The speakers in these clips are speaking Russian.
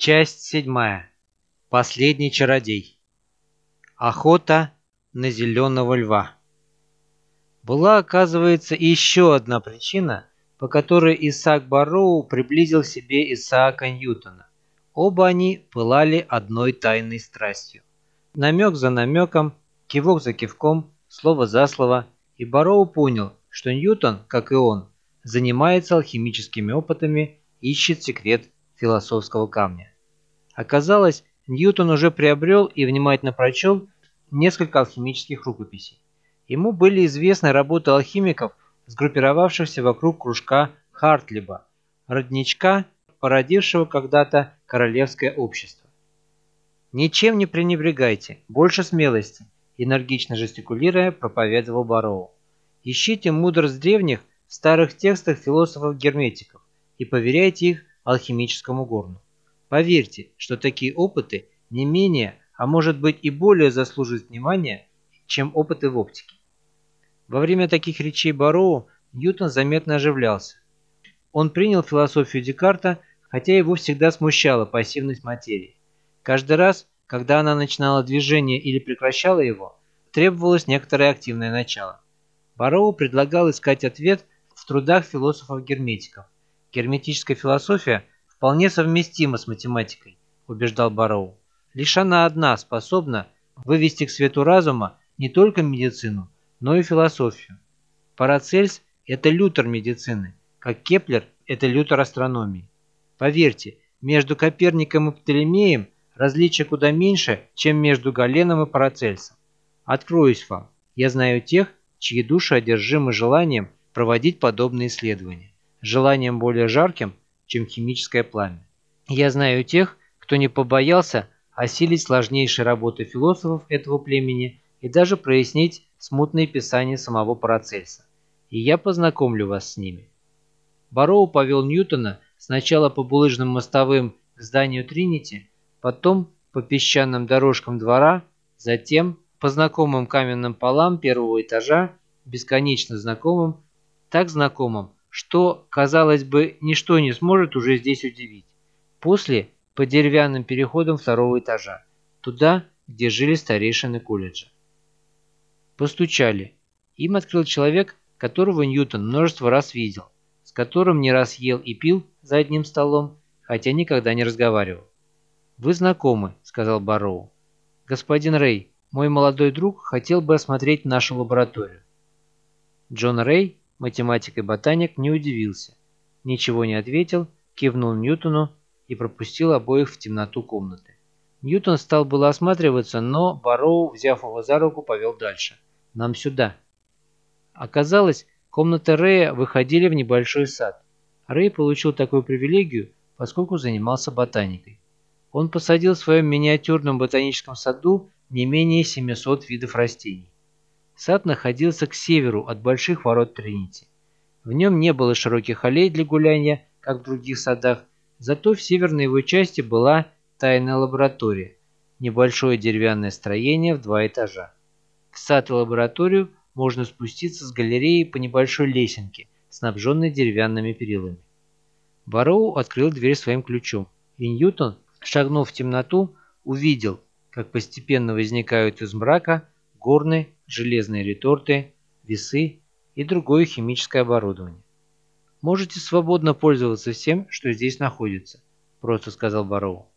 Часть седьмая. Последний чародей. Охота на зеленого льва. Была, оказывается, еще одна причина, по которой Исаак Барроу приблизил себе Исаака Ньютона. Оба они пылали одной тайной страстью. Намек за намеком, кивок за кивком, слово за слово, и Барроу понял, что Ньютон, как и он, занимается алхимическими опытами, ищет секрет философского камня. Оказалось, Ньютон уже приобрел и внимательно прочел несколько алхимических рукописей. Ему были известны работы алхимиков, сгруппировавшихся вокруг кружка Хартлиба, родничка, породившего когда-то королевское общество. «Ничем не пренебрегайте, больше смелости», энергично жестикулируя, проповедовал Бароу. «Ищите мудрость древних в старых текстах философов-герметиков и поверяйте их алхимическому горну. Поверьте, что такие опыты не менее, а может быть и более заслуживают внимания, чем опыты в оптике. Во время таких речей Бароу Ньютон заметно оживлялся. Он принял философию Декарта, хотя его всегда смущала пассивность материи. Каждый раз, когда она начинала движение или прекращала его, требовалось некоторое активное начало. Бароу предлагал искать ответ в трудах философов-герметиков. Герметическая философия вполне совместима с математикой, убеждал Бароу. Лишь она одна способна вывести к свету разума не только медицину, но и философию. Парацельс – это Лютер медицины, как Кеплер – это Лютер астрономии. Поверьте, между Коперником и Птолемеем различия куда меньше, чем между Галеном и Парацельсом. Откроюсь вам, я знаю тех, чьи души одержимы желанием проводить подобные исследования желанием более жарким, чем химическое пламя. Я знаю тех, кто не побоялся осилить сложнейшие работы философов этого племени и даже прояснить смутные писания самого Парацельса. И я познакомлю вас с ними. Бароу повел Ньютона сначала по булыжным мостовым к зданию Тринити, потом по песчаным дорожкам двора, затем по знакомым каменным полам первого этажа, бесконечно знакомым, так знакомым, что, казалось бы, ничто не сможет уже здесь удивить. После по деревянным переходам второго этажа, туда, где жили старейшины колледжа. Постучали. Им открыл человек, которого Ньютон множество раз видел, с которым не раз ел и пил за одним столом, хотя никогда не разговаривал. «Вы знакомы», — сказал Барроу. «Господин Рэй, мой молодой друг хотел бы осмотреть нашу лабораторию». Джон Рэй Математик и ботаник не удивился, ничего не ответил, кивнул Ньютону и пропустил обоих в темноту комнаты. Ньютон стал было осматриваться, но Барроу, взяв его за руку, повел дальше. «Нам сюда». Оказалось, комнаты Рэя выходили в небольшой сад. Рэй получил такую привилегию, поскольку занимался ботаникой. Он посадил в своем миниатюрном ботаническом саду не менее 700 видов растений. Сад находился к северу от больших ворот Тринити. В нем не было широких аллей для гуляния, как в других садах, зато в северной его части была тайная лаборатория, небольшое деревянное строение в два этажа. В сад и лабораторию можно спуститься с галереи по небольшой лесенке, снабженной деревянными перилами. Бароу открыл дверь своим ключом, и Ньютон, шагнув в темноту, увидел, как постепенно возникают из мрака горны, железные реторты, весы и другое химическое оборудование. «Можете свободно пользоваться всем, что здесь находится», – просто сказал Бароу.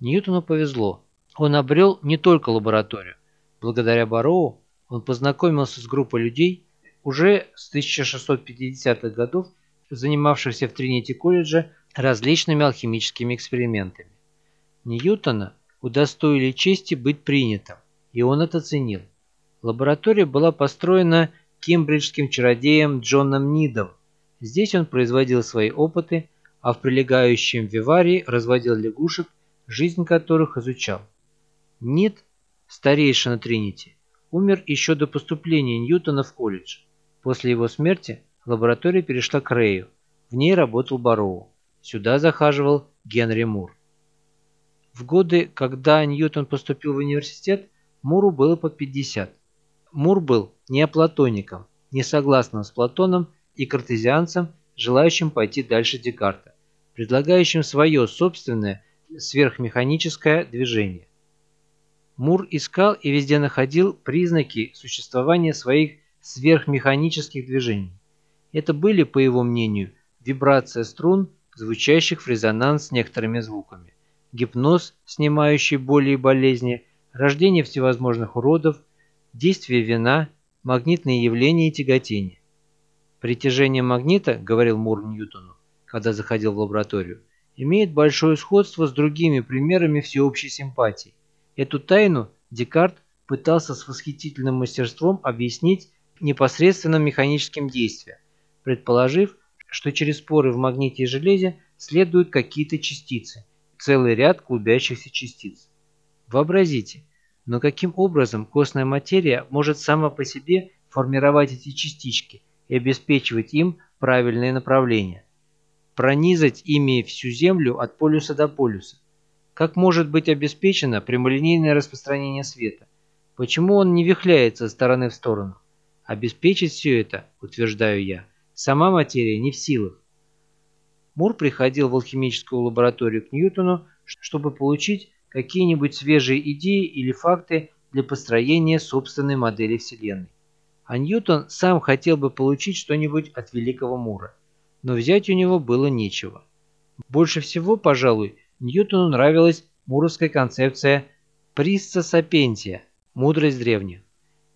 Ньютону повезло. Он обрел не только лабораторию. Благодаря Бароу он познакомился с группой людей, уже с 1650-х годов, занимавшихся в Тринити колледже различными алхимическими экспериментами. Ньютона удостоили чести быть принятым, и он это ценил. Лаборатория была построена кембриджским чародеем Джоном Нидом. Здесь он производил свои опыты, а в прилегающем виварии разводил лягушек, жизнь которых изучал. Нид, старейшина Тринити, умер еще до поступления Ньютона в колледж. После его смерти лаборатория перешла к Рэю. В ней работал Бароу. Сюда захаживал Генри Мур. В годы, когда Ньютон поступил в университет, Муру было под 50. Мур был неоплатоником, не согласным с Платоном и картезианцем, желающим пойти дальше Декарта, предлагающим свое собственное сверхмеханическое движение. Мур искал и везде находил признаки существования своих сверхмеханических движений. Это были, по его мнению, вибрация струн, звучащих в резонанс с некоторыми звуками, гипноз, снимающий боли и болезни, рождение всевозможных уродов, действие вина, магнитные явления и тяготение. Притяжение магнита, говорил Мур Ньютону, когда заходил в лабораторию, имеет большое сходство с другими примерами всеобщей симпатии. Эту тайну Декарт пытался с восхитительным мастерством объяснить непосредственным механическим действием, предположив, что через споры в магните и железе следуют какие-то частицы, целый ряд клубящихся частиц. Вообразите, но каким образом костная материя может сама по себе формировать эти частички и обеспечивать им правильное направление? Пронизать ими всю Землю от полюса до полюса, как может быть обеспечено прямолинейное распространение света? Почему он не вихляется со стороны в сторону? Обеспечить все это, утверждаю я, сама материя не в силах. Мур приходил в алхимическую лабораторию к Ньютону, чтобы получить какие-нибудь свежие идеи или факты для построения собственной модели Вселенной. А Ньютон сам хотел бы получить что-нибудь от великого Мура, но взять у него было нечего. Больше всего, пожалуй, Ньютону нравилась муровская концепция «присца сапентия» – мудрость древних.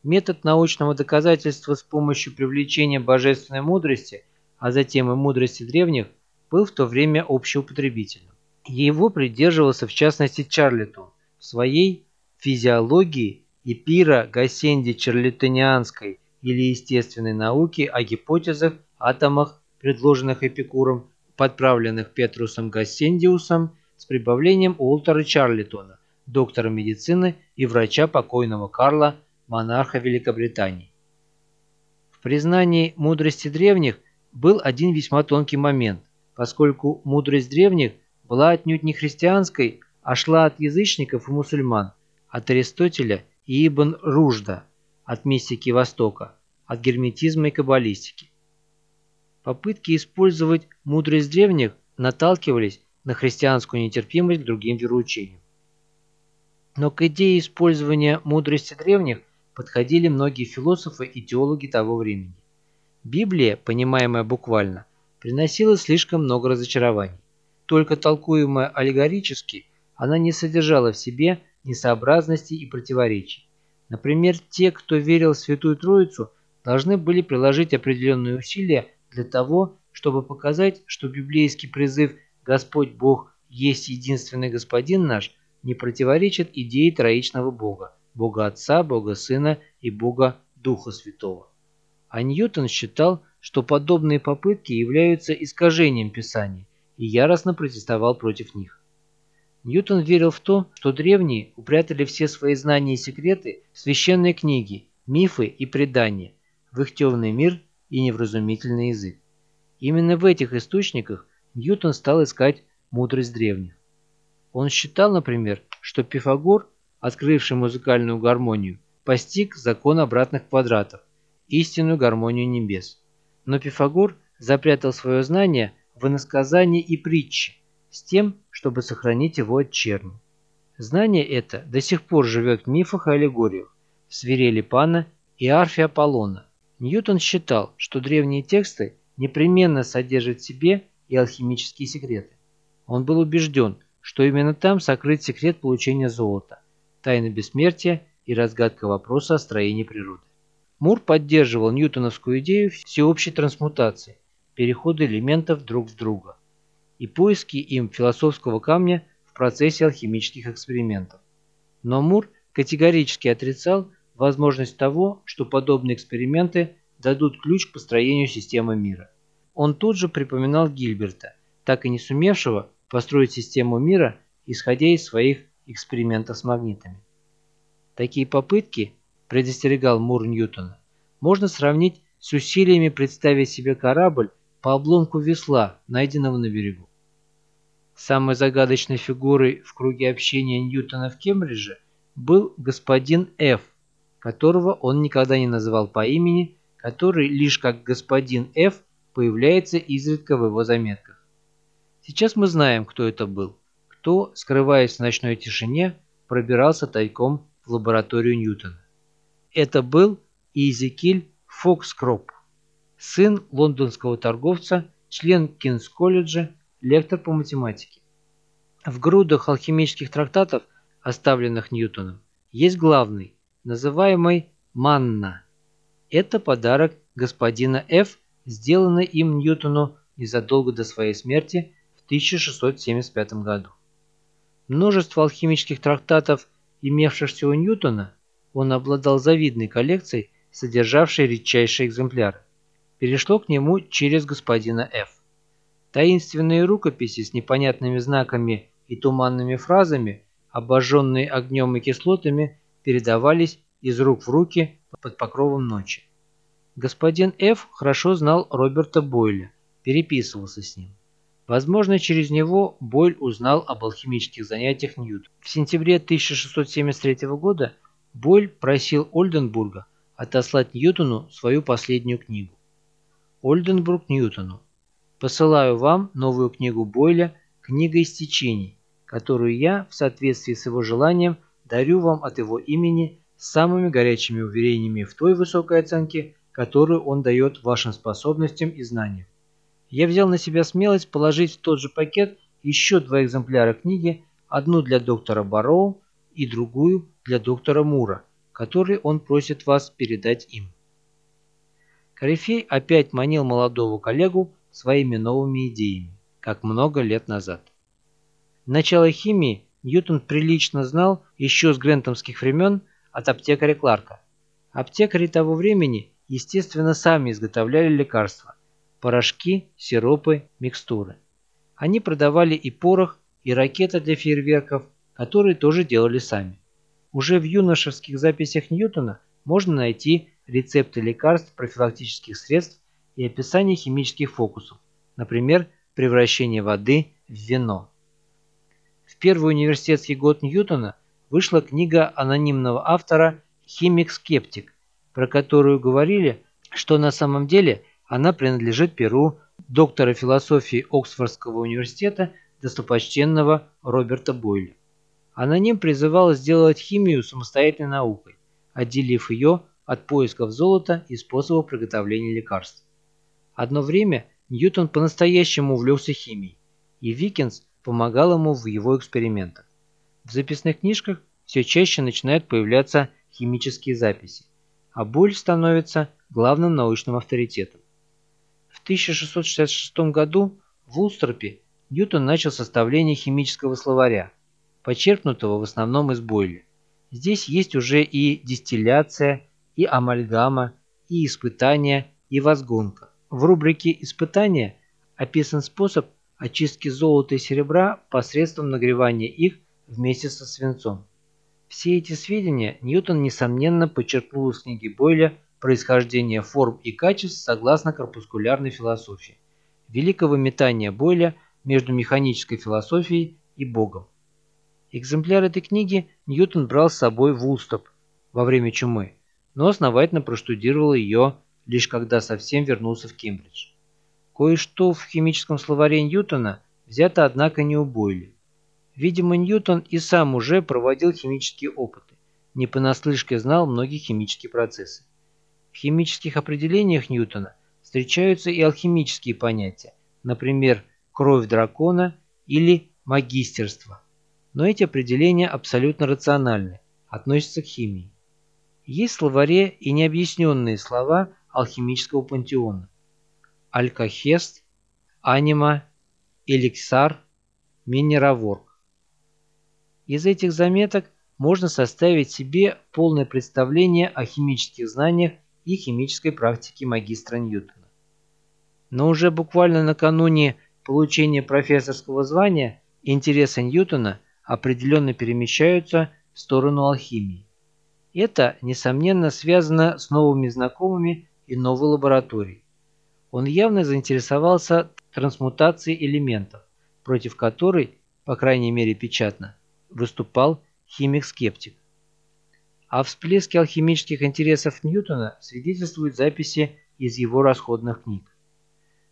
Метод научного доказательства с помощью привлечения божественной мудрости, а затем и мудрости древних, был в то время общеупотребительным. Его придерживался в частности Чарлитон в своей физиологии и пира Гассенди Чарлитонианской или естественной науки о гипотезах, атомах, предложенных Эпикуром, подправленных Петрусом Гассендиусом с прибавлением Уолтера Чарлитона, доктора медицины и врача покойного Карла, монарха Великобритании. В признании мудрости древних был один весьма тонкий момент, поскольку мудрость древних была отнюдь не христианской, а шла от язычников и мусульман, от Аристотеля и Ибн Ружда, от мистики Востока, от герметизма и каббалистики. Попытки использовать мудрость древних наталкивались на христианскую нетерпимость к другим вероучениям. Но к идее использования мудрости древних подходили многие философы и теологи того времени. Библия, понимаемая буквально, приносила слишком много разочарований. Только толкуемая аллегорически, она не содержала в себе несообразностей и противоречий. Например, те, кто верил в Святую Троицу, должны были приложить определенные усилия для того, чтобы показать, что библейский призыв Господь Бог есть единственный Господин наш, не противоречит идее троичного Бога, Бога Отца, Бога Сына и Бога Духа Святого. А Ньютон считал, что подобные попытки являются искажением Писания и яростно протестовал против них. Ньютон верил в то, что древние упрятали все свои знания и секреты в священные книги, мифы и предания, в их темный мир и невразумительный язык. Именно в этих источниках Ньютон стал искать мудрость древних. Он считал, например, что Пифагор, открывший музыкальную гармонию, постиг закон обратных квадратов, истинную гармонию небес. Но Пифагор запрятал свое знание в иносказании и притче, с тем, чтобы сохранить его от черни. Знание это до сих пор живет в мифах и аллегориях, в свирели Пана и арфе Аполлона. Ньютон считал, что древние тексты непременно содержат в себе и алхимические секреты. Он был убежден, что именно там сокрыт секрет получения золота, тайна бессмертия и разгадка вопроса о строении природы. Мур поддерживал ньютоновскую идею всеобщей трансмутации, перехода элементов друг в друга и поиски им философского камня в процессе алхимических экспериментов. Но Мур категорически отрицал возможность того, что подобные эксперименты дадут ключ к построению системы мира. Он тут же припоминал Гильберта, так и не сумевшего построить систему мира, исходя из своих экспериментов с магнитами. Такие попытки, предостерегал Мур Ньютона, можно сравнить с усилиями представить себе корабль по обломку весла, найденного на берегу. Самой загадочной фигурой в круге общения Ньютона в Кембридже был господин Ф, которого он никогда не называл по имени, который лишь как господин Ф появляется изредка в его заметках. Сейчас мы знаем, кто это был. кто, скрываясь в ночной тишине, пробирался тайком в лабораторию Ньютона. Это был Изекиль Фокскроп, сын лондонского торговца, член Кингс-колледжа, лектор по математике. В грудах алхимических трактатов, оставленных Ньютоном, есть главный, называемый «Манна». Это подарок господина Ф., сделанный им Ньютону незадолго до своей смерти в 1675 году. Множество алхимических трактатов, имевшихся у Ньютона, он обладал завидной коллекцией, содержавшей редчайшие экземпляры, перешло к нему через господина Ф. Таинственные рукописи с непонятными знаками и туманными фразами, обожженные огнем и кислотами, передавались из рук в руки под покровом ночи. Господин Ф. хорошо знал Роберта Бойля, переписывался с ним. Возможно, через него Бойль узнал об алхимических занятиях Ньютона. В сентябре 1673 года Бойль просил Ольденбурга отослать Ньютону свою последнюю книгу. Ольденбург Ньютону. Посылаю вам новую книгу Бойля «Книга истечений», которую я, в соответствии с его желанием, дарю вам от его имени с самыми горячими уверениями в той высокой оценке, которую он дает вашим способностям и знаниям я взял на себя смелость положить в тот же пакет еще два экземпляра книги, одну для доктора Барроу и другую для доктора Мура, которые он просит вас передать им. Корифей опять манил молодого коллегу своими новыми идеями, как много лет назад. Начало химии Ньютон прилично знал еще с грентомских времен от аптекаря Кларка. Аптекари того времени, естественно, сами изготовляли лекарства, порошки, сиропы, микстуры. Они продавали и порох, и ракеты для фейерверков, которые тоже делали сами. Уже в юношеских записях Ньютона можно найти рецепты лекарств, профилактических средств и описание химических фокусов, например, превращение воды в вино. В первый университетский год Ньютона вышла книга анонимного автора «Химик-скептик», про которую говорили, что на самом деле – она принадлежит перу доктора философии Оксфордского университета достопочтенного Роберта Бойля. Аноним призывал сделать химию самостоятельной наукой, отделив ее от поисков золота и способов приготовления лекарств. Одно время Ньютон по-настоящему увлекся химией, и Викинс помогал ему в его экспериментах. В записных книжках все чаще начинают появляться химические записи, а Бойль становится главным научным авторитетом. В 1666 году в Улстропе Ньютон начал составление химического словаря, почерпнутого в основном из Бойля. Здесь есть уже и дистилляция, и амальгама, и испытания, и возгонка. В рубрике «Испытания» описан способ очистки золота и серебра посредством нагревания их вместе со свинцом. Все эти сведения Ньютон, несомненно, почерпнул из книги Бойля происхождение форм и качеств согласно корпускулярной философии, великого метания Бойля между механической философией и Богом. Экземпляр этой книги Ньютон брал с собой в Улстоп во время чумы, но основательно проштудировал ее лишь когда совсем вернулся в Кембридж. Кое-что в химическом словаре Ньютона взято, однако, не у Бойли. Видимо, Ньютон и сам уже проводил химические опыты, не понаслышке знал многие химические процессы. В химических определениях Ньютона встречаются и алхимические понятия, например, кровь дракона или магистерство. Но эти определения абсолютно рациональны, относятся к химии. Есть в словаре и необъясненные слова алхимического пантеона. Алькохест, анима, эликсар, минероворк. Из этих заметок можно составить себе полное представление о химических знаниях и химической практики магистра Ньютона. Но уже буквально накануне получения профессорского звания интересы Ньютона определенно перемещаются в сторону алхимии. Это, несомненно, связано с новыми знакомыми и новой лабораторией. Он явно заинтересовался трансмутацией элементов, против которой, по крайней мере печатно, выступал химик-скептик. О всплеске алхимических интересов Ньютона свидетельствуют записи из его расходных книг.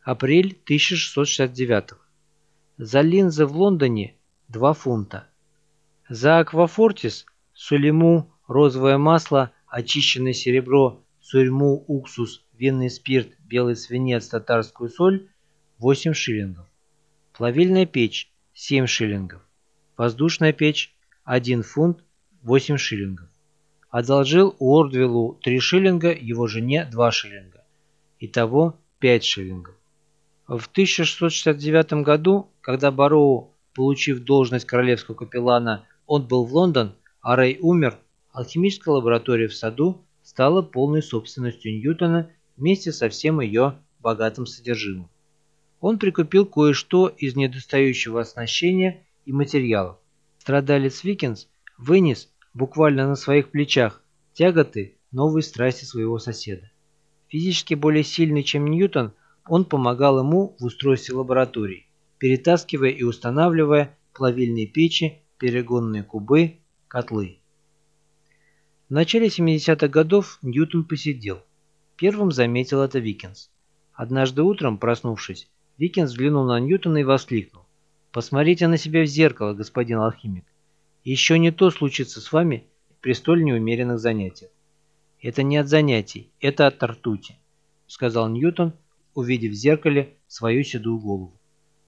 Апрель 1669. За линзы в Лондоне – 2 фунта. За аквафортис, сулиму, розовое масло, очищенное серебро, сурьму, уксус, винный спирт, белый свинец, татарскую соль – 8 шиллингов. Плавильная печь – 7 шиллингов. Воздушная печь – 1 фунт 8 шиллингов. Одолжил Уордвиллу 3 шиллинга, его жене 2 шиллинга. Итого 5 шиллингов. В 1669 году, когда Бароу, получив должность королевского капеллана, отбыл в Лондон, а Рэй умер, алхимическая лаборатория в саду стала полной собственностью Ньютона вместе со всем ее богатым содержимым. Он прикупил кое-что из недостающего оснащения и материалов. Страдалец Викинс вынес буквально на своих плечах тяготы новой страсти своего соседа. Физически более сильный, чем Ньютон, он помогал ему в устройстве лабораторий, перетаскивая и устанавливая плавильные печи, перегонные кубы, котлы. В начале 70-х годов Ньютон посидел. Первым заметил это Викинс. Однажды утром, проснувшись, Викинс взглянул на Ньютона и воскликнул. «Посмотрите на себя в зеркало, господин алхимик. Еще не то случится с вами при столь неумеренных занятиях». «Это не от занятий, это от ртути», — сказал Ньютон, увидев в зеркале свою седую голову.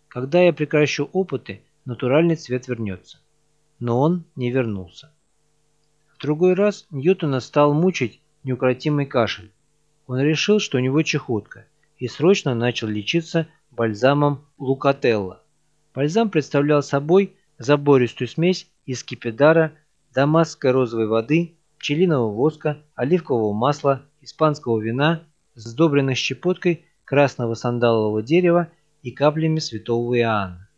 «Когда я прекращу опыты, натуральный цвет вернется». Но он не вернулся. В другой раз Ньютона стал мучить неукротимый кашель. Он решил, что у него чехотка, и срочно начал лечиться бальзамом Лукателла. Бальзам представлял собой забористую смесь из скипидара, дамасской розовой воды, пчелиного воска, оливкового масла, испанского вина, сдобренных щепоткой красного сандалового дерева и каплями святого Иоанна.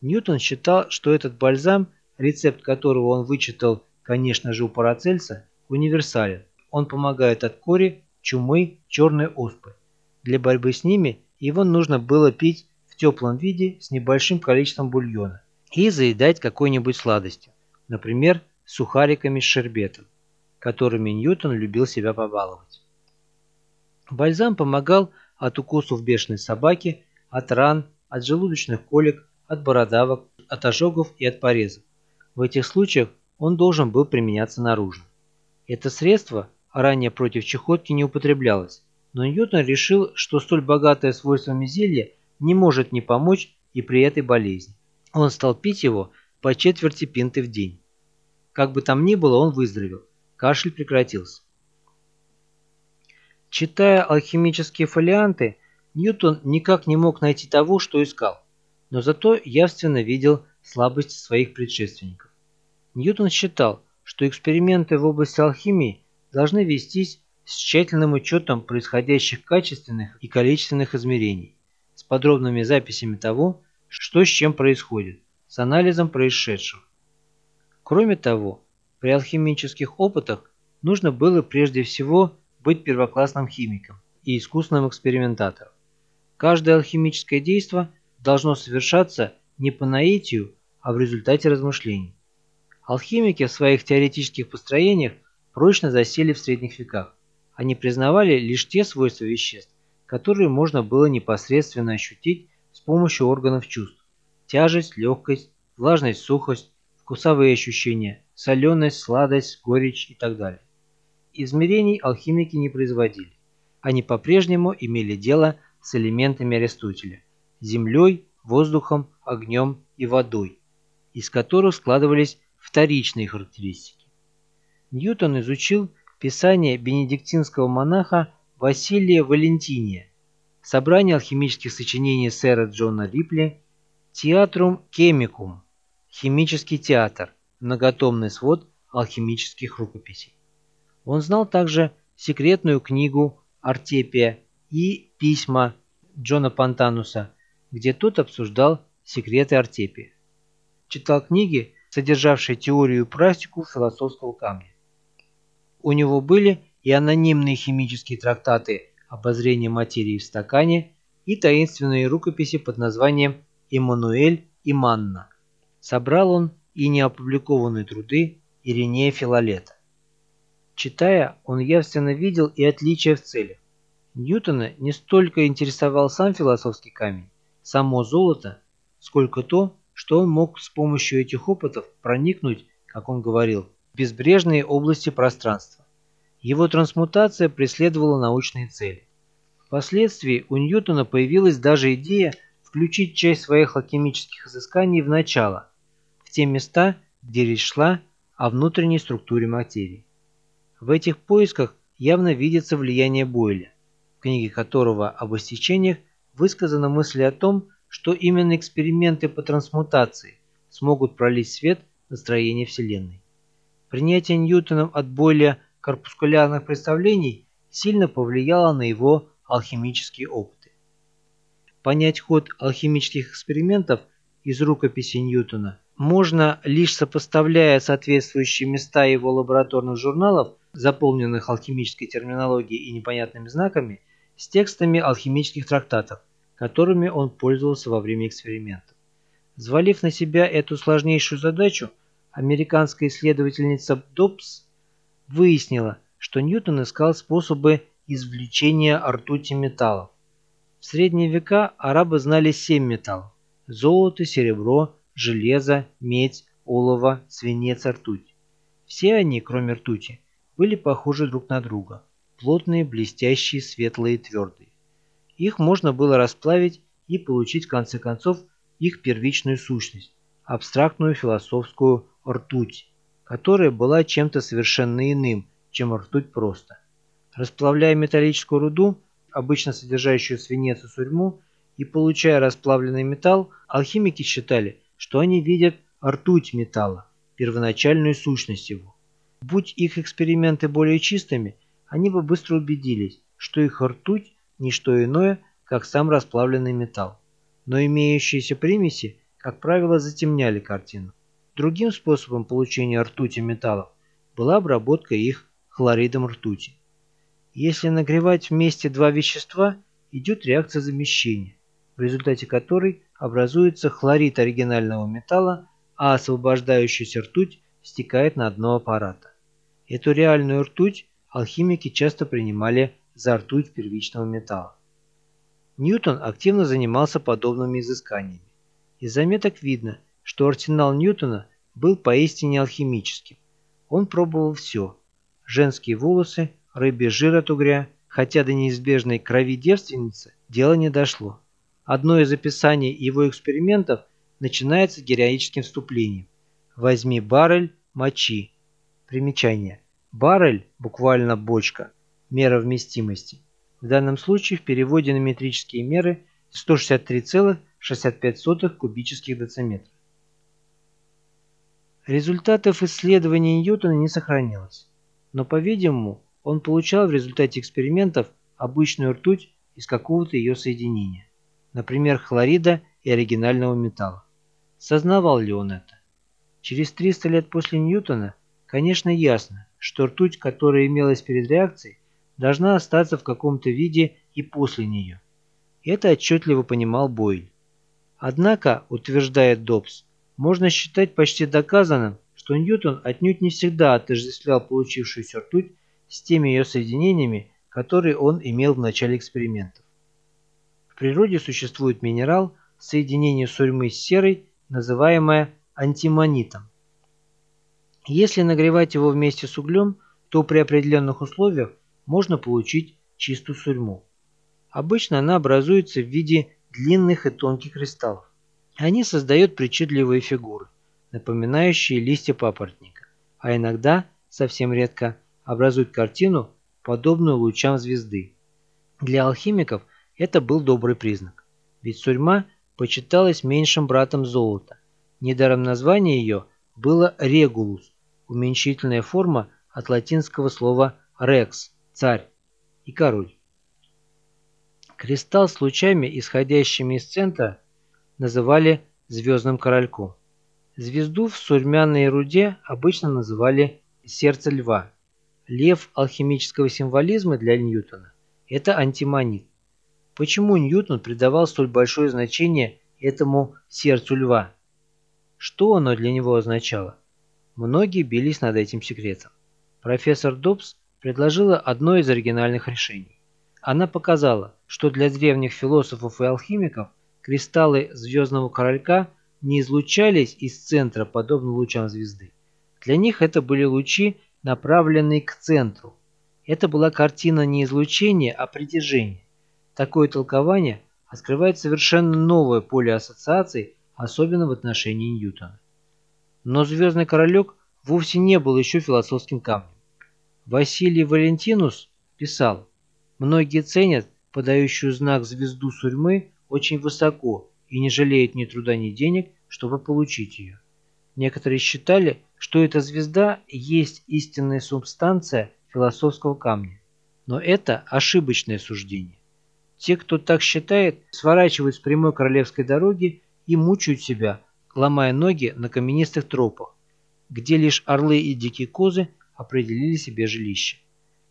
Ньютон считал, что этот бальзам, рецепт которого он вычитал, конечно же, у Парацельса, универсален. Он помогает от кори, чумы, черной оспы. Для борьбы с ними его нужно было пить в теплом виде с небольшим количеством бульона и заедать какой-нибудь сладостью, например, сухариками с шербетом, которыми Ньютон любил себя побаловать. Бальзам помогал от укусов бешеной собаки, от ран, от желудочных колик, от бородавок, от ожогов и от порезов. В этих случаях он должен был применяться наружно. Это средство ранее против чехотки не употреблялось, но Ньютон решил, что столь богатое свойствами зелье не может не помочь и при этой болезни. Он стал пить его по четверти пинты в день. Как бы там ни было, он выздоровел. Кашель прекратился. Читая алхимические фолианты, Ньютон никак не мог найти того, что искал, но зато явственно видел слабости своих предшественников. Ньютон считал, что эксперименты в области алхимии должны вестись с тщательным учетом происходящих качественных и количественных измерений, с подробными записями того, что с чем происходит, с анализом происшедшего. Кроме того, при алхимических опытах нужно было прежде всего быть первоклассным химиком и искусным экспериментатором. Каждое алхимическое действие должно совершаться не по наитию, а в результате размышлений. Алхимики в своих теоретических построениях прочно засели в средних веках. Они признавали лишь те свойства веществ, которые можно было непосредственно ощутить с помощью органов чувств. Тяжесть, легкость, влажность, сухость, вкусовые ощущения, соленость, сладость, горечь и так далее. Измерений алхимики не производили. Они по-прежнему имели дело с элементами Аристотеля – землей, воздухом, огнем и водой, из которых складывались вторичные характеристики. Ньютон изучил Писание бенедиктинского монаха Василия Валентиния, собрание алхимических сочинений сэра Джона Рипли, Театрум Chemicum, химический театр, многотомный свод алхимических рукописей. Он знал также секретную книгу Артепия и письма Джона Пантануса, где тот обсуждал секреты Артепия. Читал книги, содержавшие теорию и практику философского камня. У него были и анонимные химические трактаты «Обозрение материи в стакане» и таинственные рукописи под названием «Эммануэль и Манна». Собрал он и неопубликованные труды Иринея Филолета. Читая, он явственно видел и отличия в целях. Ньютона не столько интересовал сам философский камень, само золото, сколько то, что он мог с помощью этих опытов проникнуть, как он говорил, в безбрежные области пространства. Его трансмутация преследовала научные цели. Впоследствии у Ньютона появилась даже идея включить часть своих алхимических изысканий в начало, в те места, где речь шла о внутренней структуре материи. В этих поисках явно видится влияние Бойля, в книге которого об истечениях высказана мысль о том, что именно эксперименты по трансмутации смогут пролить свет на строение Вселенной. Принятие Ньютоном от Бойля корпускулярных представлений сильно повлияло на его алхимические опыты. Понять ход алхимических экспериментов из рукописи Ньютона можно лишь сопоставляя соответствующие места его лабораторных журналов, заполненных алхимической терминологией и непонятными знаками, с текстами алхимических трактатов, которыми он пользовался во время экспериментов. Взвалив на себя эту сложнейшую задачу, американская исследовательница Добс выяснила, что Ньютон искал способы извлечения ртути металлов. В средние века арабы знали семь металлов – золото, серебро, железо, медь, олово, свинец, ртуть. Все они, кроме ртути, были похожи друг на друга – плотные, блестящие, светлые, твердые. Их можно было расплавить и получить в конце концов их первичную сущность – абстрактную философскую ртуть, которая была чем-то совершенно иным, чем ртуть просто. Расплавляя металлическую руду, обычно содержащую свинец и сурьму, и получая расплавленный металл, алхимики считали, что они видят ртуть металла, первоначальную сущность его. Будь их эксперименты более чистыми, они бы быстро убедились, что их ртуть – не что иное, как сам расплавленный металл. Но имеющиеся примеси, как правило, затемняли картину. Другим способом получения ртути металлов была обработка их хлоридом ртути. Если нагревать вместе два вещества, идет реакция замещения, в результате которой образуется хлорид оригинального металла, а освобождающаяся ртуть стекает на дно аппарата. Эту реальную ртуть алхимики часто принимали за ртуть первичного металла. Ньютон активно занимался подобными изысканиями. Из заметок видно, что арсенал Ньютона был поистине алхимическим. Он пробовал все – женские волосы, рыбий жир от угря, хотя до неизбежной крови девственницы дело не дошло. Одно из описаний его экспериментов начинается героическим вступлением. «Возьми баррель мочи». Примечание. Баррель, буквально бочка, мера вместимости. В данном случае в переводе на метрические меры 163,65 кубических дециметров. Результатов исследований Ньютона не сохранилось, но, по-видимому, он получал в результате экспериментов обычную ртуть из какого-то ее соединения например, хлорида и оригинального металла. Сознавал ли он это? Через 300 лет после Ньютона, конечно, ясно, что ртуть, которая имелась перед реакцией, должна остаться в каком-то виде и после нее. Это отчетливо понимал Бойль. Однако, утверждает Добс, можно считать почти доказанным, что Ньютон отнюдь не всегда отождествлял получившуюся ртуть с теми ее соединениями, которые он имел в начале экспериментов. В природе существует минерал, соединение сурьмы с серой, называемое антимонитом. Если нагревать его вместе с углем, то при определенных условиях можно получить чистую сурьму. Обычно она образуется в виде длинных и тонких кристаллов. Они создают причудливые фигуры, напоминающие листья папоротника, а иногда, совсем редко, образуют картину, подобную лучам звезды. Для алхимиков – это был добрый признак. Ведь сурьма почиталась меньшим братом золота. Недаром название ее было регулус, уменьшительная форма от латинского слова rex – царь и король. Кристалл с лучами, исходящими из центра, называли звездным корольком. Звезду в сурьмяной руде обычно называли сердце льва. Лев алхимического символизма для Ньютона – это антимонит. Почему Ньютон придавал столь большое значение этому сердцу льва? Что оно для него означало? Многие бились над этим секретом. Профессор Добс предложила одно из оригинальных решений. Она показала, что для древних философов и алхимиков кристаллы звездного королька не излучались из центра, подобно лучам звезды. Для них это были лучи, направленные к центру. Это была картина не излучения, а притяжения. Такое толкование открывает совершенно новое поле ассоциаций, особенно в отношении Ньютона. Но «Звездный королек» вовсе не был еще философским камнем. Василий Валентинус писал, «Многие ценят подающую знак звезду сурьмы очень высоко и не жалеют ни труда, ни денег, чтобы получить ее. Некоторые считали, что эта звезда есть истинная субстанция философского камня. Но это ошибочное суждение. Те, кто так считает, сворачивают с прямой королевской дороги и мучают себя, ломая ноги на каменистых тропах, где лишь орлы и дикие козы определили себе жилище.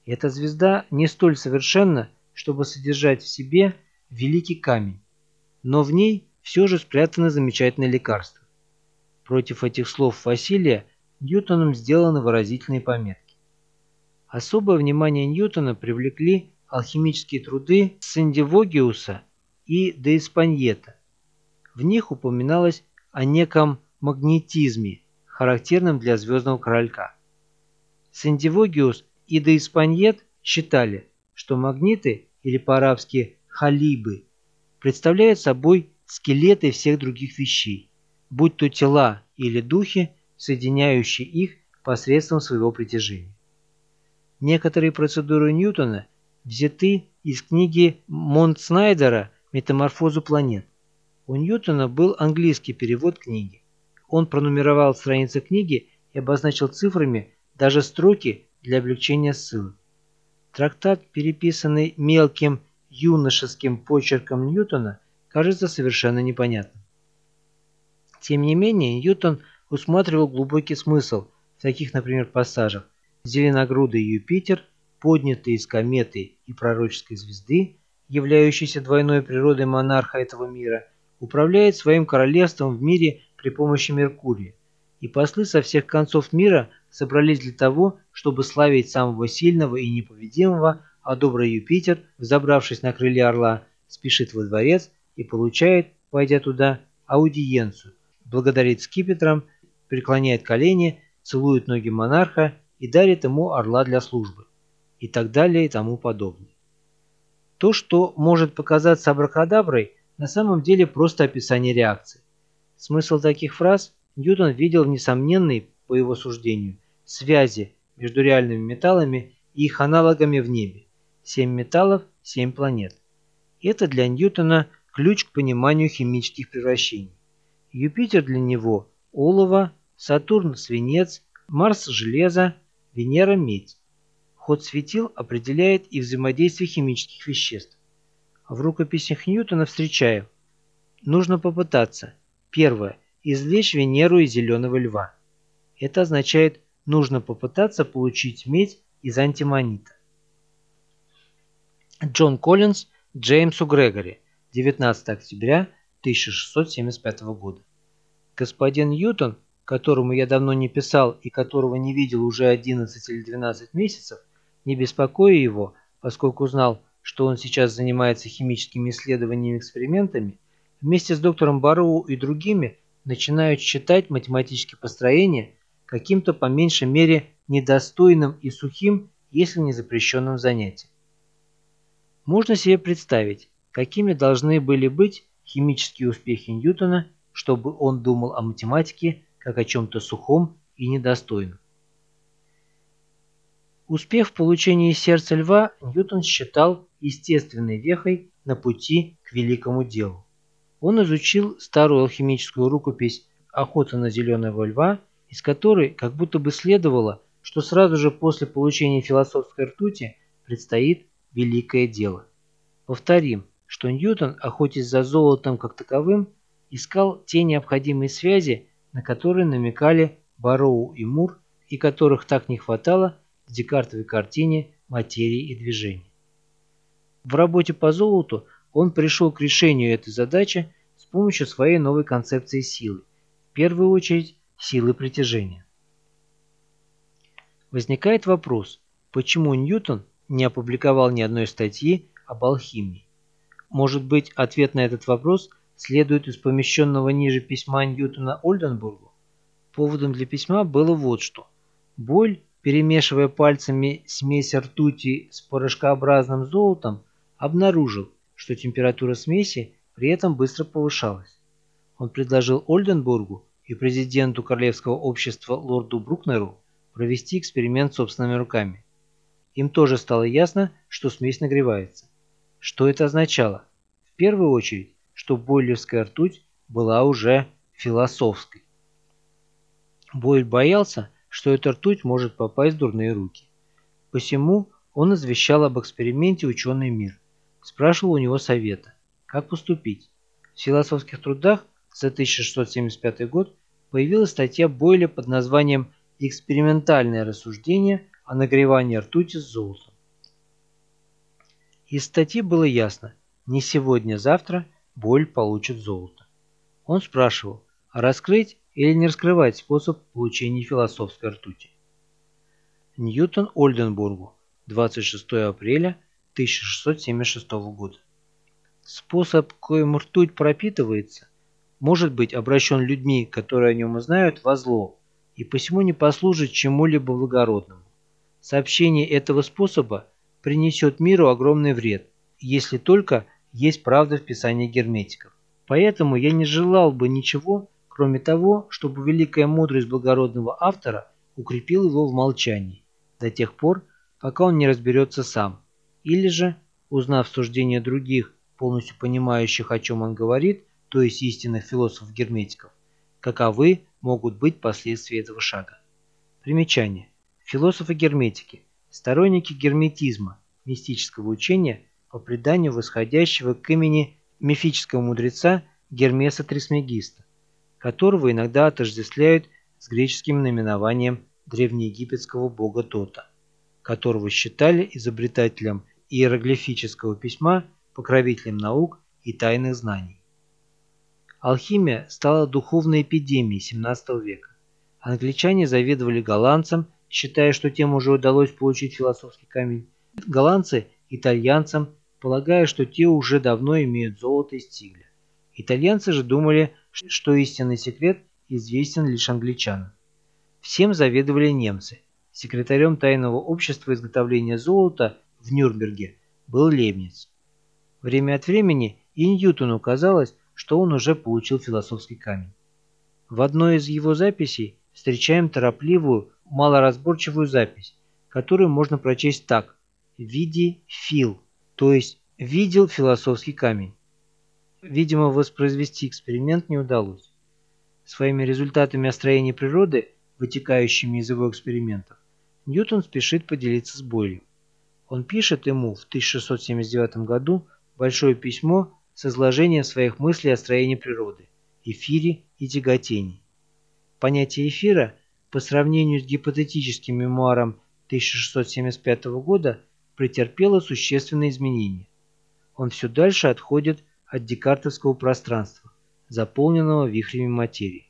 Эта звезда не столь совершенна, чтобы содержать в себе великий камень, но в ней все же спрятаны замечательные лекарства. Против этих слов Василия Ньютоном сделаны выразительные пометки. Особое внимание Ньютона привлекли алхимические труды Сандивогиуса и Де Испаньета. В них упоминалось о неком магнетизме, характерном для звездного королька. Сандивогиус и Де Испаньет считали, что магниты, или по-арабски халибы, представляют собой скелеты всех других вещей, будь то тела или духи, соединяющие их посредством своего притяжения. Некоторые процедуры Ньютона взяты из книги Монтснайдера «Метаморфозу планет». У Ньютона был английский перевод книги. Он пронумеровал страницы книги и обозначил цифрами даже строки для облегчения ссылок. Трактат, переписанный мелким юношеским почерком Ньютона, кажется совершенно непонятным. Тем не менее, Ньютон усматривал глубокий смысл в таких, например, пассажах «Зеленогрудый Юпитер», поднятый из кометы и пророческой звезды, являющейся двойной природой монарха этого мира, управляет своим королевством в мире при помощи Меркурия, и послы со всех концов мира собрались для того, чтобы славить самого сильного и непобедимого, а добрый Юпитер, взобравшись на крылья орла, спешит во дворец и получает, войдя туда, аудиенцию, благодарит скипетром, преклоняет колени, целует ноги монарха и дарит ему орла для службы, и так далее и тому подобное. То, что может показаться абракадаброй, на самом деле просто описание реакции. Смысл таких фраз Ньютон видел в несомненной, по его суждению, связи между реальными металлами и их аналогами в небе. Семь металлов – семь планет. Это для Ньютона ключ к пониманию химических превращений. Юпитер для него – олово, Сатурн – свинец, Марс – железо, Венера – медь. Ход светил определяет и взаимодействие химических веществ. В рукописях Ньютона встречаю. Нужно попытаться. Первое. Извлечь Венеру из зеленого льва. Это означает, нужно попытаться получить медь из антимонита. Джон Коллинз Джеймсу Грегори, 19 октября 1675 года. Господин Ньютон, которому я давно не писал и которого не видел уже 11 или 12 месяцев, не беспокоя его, поскольку знал, что он сейчас занимается химическими исследованиями и экспериментами, вместе с доктором Барроу и другими начинают считать математические построения каким-то по меньшей мере недостойным и сухим, если не запрещенным занятием. Можно себе представить, какими должны были быть химические успехи Ньютона, чтобы он думал о математике как о чем-то сухом и недостойном. Успех в получении сердца льва Ньютон считал естественной вехой на пути к великому делу. Он изучил старую алхимическую рукопись «Охота на зеленого льва», из которой как будто бы следовало, что сразу же после получения философской ртути предстоит великое дело. Повторим, что Ньютон, охотясь за золотом как таковым, искал те необходимые связи, на которые намекали Барроу и Мур, и которых так не хватало в декартовой картине материи и движения. В работе по золоту он пришел к решению этой задачи с помощью своей новой концепции силы, в первую очередь силы притяжения. Возникает вопрос, почему Ньютон не опубликовал ни одной статьи об алхимии. Может быть, ответ на этот вопрос следует из помещенного ниже письма Ньютона Ольденбургу, поводом для письма было вот что. Боль, перемешивая пальцами смесь ртути с порошкообразным золотом, обнаружил, что температура смеси при этом быстро повышалась. Он предложил Ольденбургу и президенту Королевского общества лорду Брукнеру провести эксперимент собственными руками. Им тоже стало ясно, что смесь нагревается. Что это означало? В первую очередь, что бойлевская ртуть была уже философской. Бойль боялся, что эта ртуть может попасть в дурные руки. Посему он извещал об эксперименте ученый мир. Спрашивал у него совета, как поступить. В философских трудах за 1675 год появилась статья Бойля под названием «Экспериментальное рассуждение о нагревании ртути с золотом». Из статьи было ясно, не сегодня-завтра Бойль получит золото. Он спрашивал, а раскрыть или не раскрывать способ получения философской ртути. Ньютон Ольденбургу, 26 апреля 1676 года. Способ, коим ртуть пропитывается, может быть обращен людьми, которые о нем узнают, во зло, и посему не послужит чему-либо благородному. Сообщение этого способа принесет миру огромный вред, если только есть правда в писании герметиков. Поэтому я не желал бы ничего, кроме того, чтобы великая мудрость благородного автора укрепила его в молчании, до тех пор, пока он не разберется сам, или же, узнав суждения других, полностью понимающих, о чем он говорит, то есть истинных философов-герметиков, каковы могут быть последствия этого шага. Примечание. Философы-герметики – сторонники герметизма, мистического учения, по преданию восходящего к имени мифического мудреца Гермеса Трисмегиста, которого иногда отождествляют с греческим наименованием древнеегипетского бога Тота, которого считали изобретателем иероглифического письма, покровителем наук и тайных знаний. Алхимия стала духовной эпидемией XVII века. Англичане завидовали голландцам, считая, что тем уже удалось получить философский камень. Голландцы – итальянцам, полагая, что те уже давно имеют золото из тигля. Итальянцы же думали, что истинный секрет известен лишь англичанам. Всем заведовали немцы. Секретарем тайного общества изготовления золота в Нюрнберге был Лейбниц. Время от времени и Ньютону казалось, что он уже получил философский камень. В одной из его записей встречаем торопливую, малоразборчивую запись, которую можно прочесть так «види фил», то есть «видел философский камень». Видимо, воспроизвести эксперимент не удалось. Своими результатами о строении природы, вытекающими из его экспериментов, Ньютон спешит поделиться с Бойлем. Он пишет ему в 1679 году большое письмо с изложением своих мыслей о строении природы, эфире и тяготении. Понятие эфира по сравнению с гипотетическим мемуаром 1675 года претерпело существенные изменения. Он все дальше отходит от декартовского пространства, заполненного вихрями материи.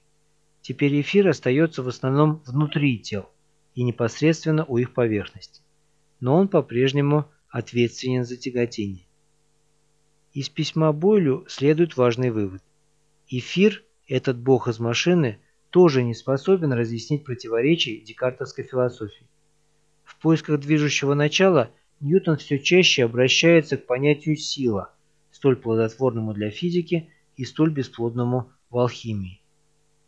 Теперь эфир остается в основном внутри тел и непосредственно у их поверхности. Но он по-прежнему ответственен за тяготение. Из письма Бойлю следует важный вывод. Эфир, этот бог из машины, тоже не способен разъяснить противоречий декартовской философии. В поисках движущего начала Ньютон все чаще обращается к понятию «сила», столь плодотворному для физики и столь бесплодному в алхимии.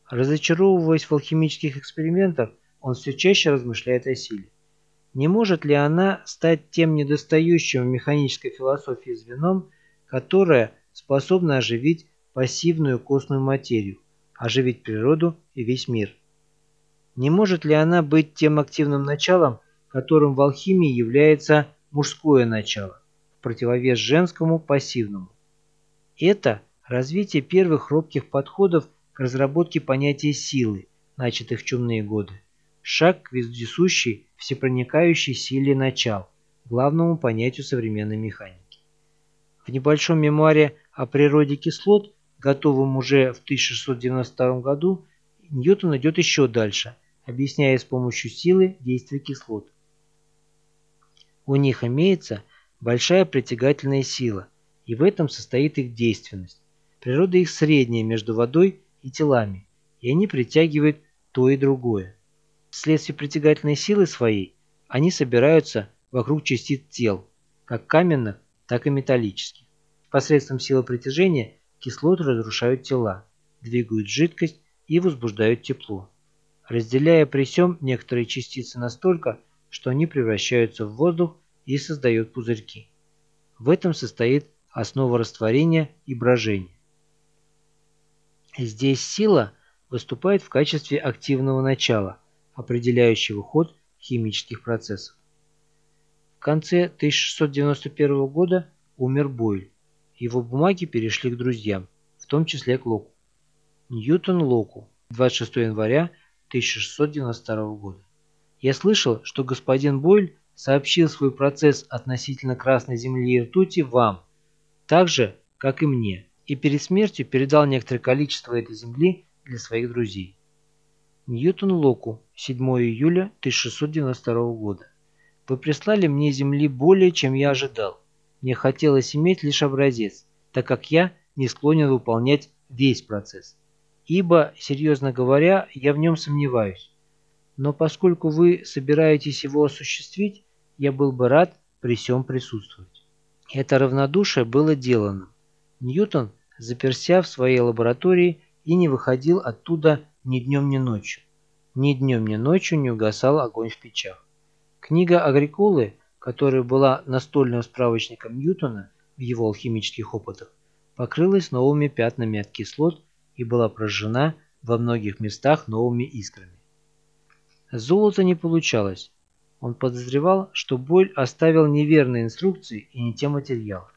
Разочаровываясь в алхимических экспериментах, он все чаще размышляет о силе. Не может ли она стать тем недостающим в механической философии звеном, которая способна оживить пассивную костную материю, оживить природу и весь мир. Не может ли она быть тем активным началом, которым в алхимии является мужское начало, в противовес женскому пассивному? Это развитие первых робких подходов к разработке понятия силы, начатых в чумные годы. Шаг к вездесущей, всепроникающей силе начал, главному понятию современной механики. В небольшом мемуаре о природе кислот, готовом уже в 1692 году, Ньютон идет еще дальше, объясняя с помощью силы действия кислот. У них имеется большая притягательная сила, и в этом состоит их действенность. Природа их средняя между водой и телами, и они притягивают то и другое. Вследствие притягательной силы своей они собираются вокруг частиц тел, как каменных, так и металлических. Посредством силы притяжения кислоты разрушают тела, двигают жидкость и возбуждают тепло, разделяя при всем некоторые частицы настолько, что они превращаются в воздух и создают пузырьки. В этом состоит основа растворения и брожения. Здесь сила выступает в качестве активного начала, определяющего ход химических процессов. В конце 1691 года умер Бойль. Его бумаги перешли к друзьям, в том числе к Локу. Ньютон Локу, 26 января 1692 года. Я слышал, что господин Бойль сообщил свой процесс относительно Красной Земли и ртути вам, так же, как и мне, и перед смертью передал некоторое количество этой земли для своих друзей. Ньютон Локу, 7 июля 1692 года. Вы прислали мне земли более, чем я ожидал. Мне хотелось иметь лишь образец, так как я не склонен выполнять весь процесс ибо, серьезно говоря, я в нем сомневаюсь. Но поскольку вы собираетесь его осуществить, я был бы рад при всем присутствовать. Это равнодушие было делано. Ньютон заперся в своей лаборатории и не выходил оттуда ни днем, ни ночью. Ни днем, ни ночью не угасал огонь в печах. Книга Агриколы, которая была настольным справочником Ньютона в его алхимических опытах, покрылась новыми пятнами от кислот и была прожжена во многих местах новыми искрами. Золото не получалось. Он подозревал, что Бойль оставил неверные инструкции и не те материалы.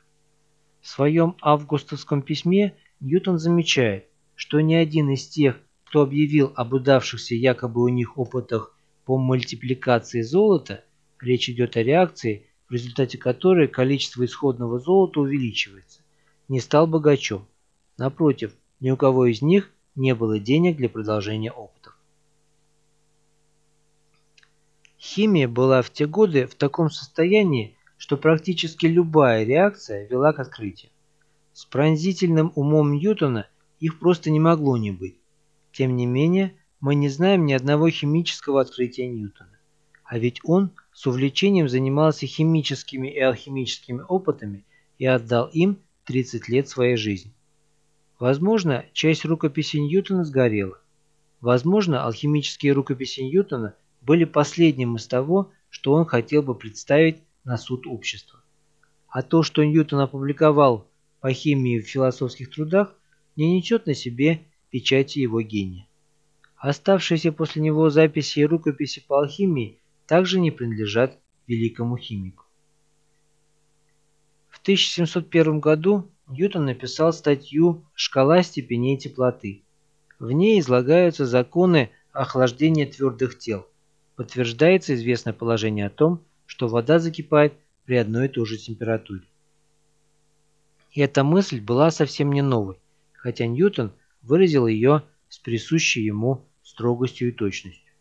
В своем августовском письме Ньютон замечает, что ни один из тех, кто объявил об удавшихся якобы у них опытах по мультипликации золота, речь идет о реакции, в результате которой количество исходного золота увеличивается, не стал богачом. Напротив, ни у кого из них не было денег для продолжения опытов. Химия была в те годы в таком состоянии, что практически любая реакция вела к открытию. С пронзительным умом Ньютона их просто не могло не быть. Тем не менее, мы не знаем ни одного химического открытия Ньютона. А ведь он с увлечением занимался химическими и алхимическими опытами и отдал им 30 лет своей жизни. Возможно, часть рукописи Ньютона сгорела. Возможно, алхимические рукописи Ньютона были последним из того, что он хотел бы представить на суд общества. А то, что Ньютон опубликовал по химии в философских трудах, не несет на себе печати его гения. Оставшиеся после него записи и рукописи по алхимии также не принадлежат великому химику. В 1701 году Ньютон написал статью «Шкала степеней теплоты». В ней излагаются законы охлаждения твердых тел. Подтверждается известное положение о том, что вода закипает при одной и той же температуре. И эта мысль была совсем не новой, хотя Ньютон выразил ее с присущей ему строгостью и точностью.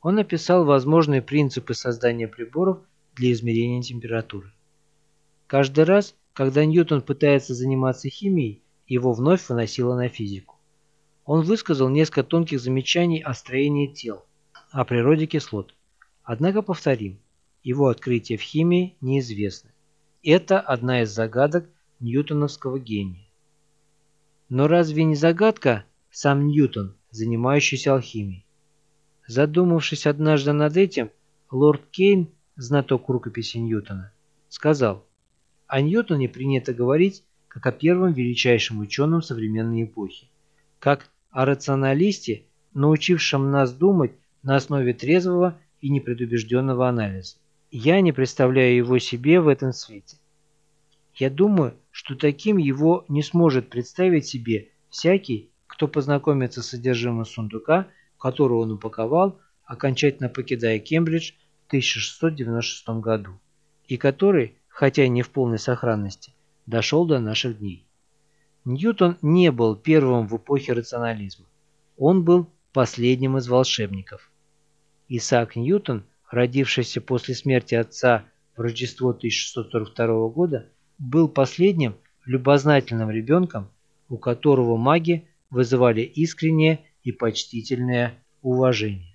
Он описал возможные принципы создания приборов для измерения температуры. Каждый раз, когда Ньютон пытается заниматься химией, его вновь выносило на физику. Он высказал несколько тонких замечаний о строении тел, о природе кислот. Однако повторим, его открытия в химии неизвестны. Это одна из загадок ньютоновского гения. Но разве не загадка сам Ньютон, занимающийся алхимией? Задумавшись однажды над этим, лорд Кейн, знаток рукописи Ньютона, сказал – о Ньютоне принято говорить как о первом величайшем ученом современной эпохи, как о рационалисте, научившем нас думать на основе трезвого и непредубежденного анализа. Я не представляю его себе в этом свете. Я думаю, что таким его не сможет представить себе всякий, кто познакомится с содержимым сундука, который он упаковал, окончательно покидая Кембридж в 1696 году, и который хотя и не в полной сохранности, дошел до наших дней. Ньютон не был первым в эпохе рационализма. Он был последним из волшебников. Исаак Ньютон, родившийся после смерти отца в Рождество 1642 года, был последним любознательным ребенком, у которого маги вызывали искреннее и почтительное уважение.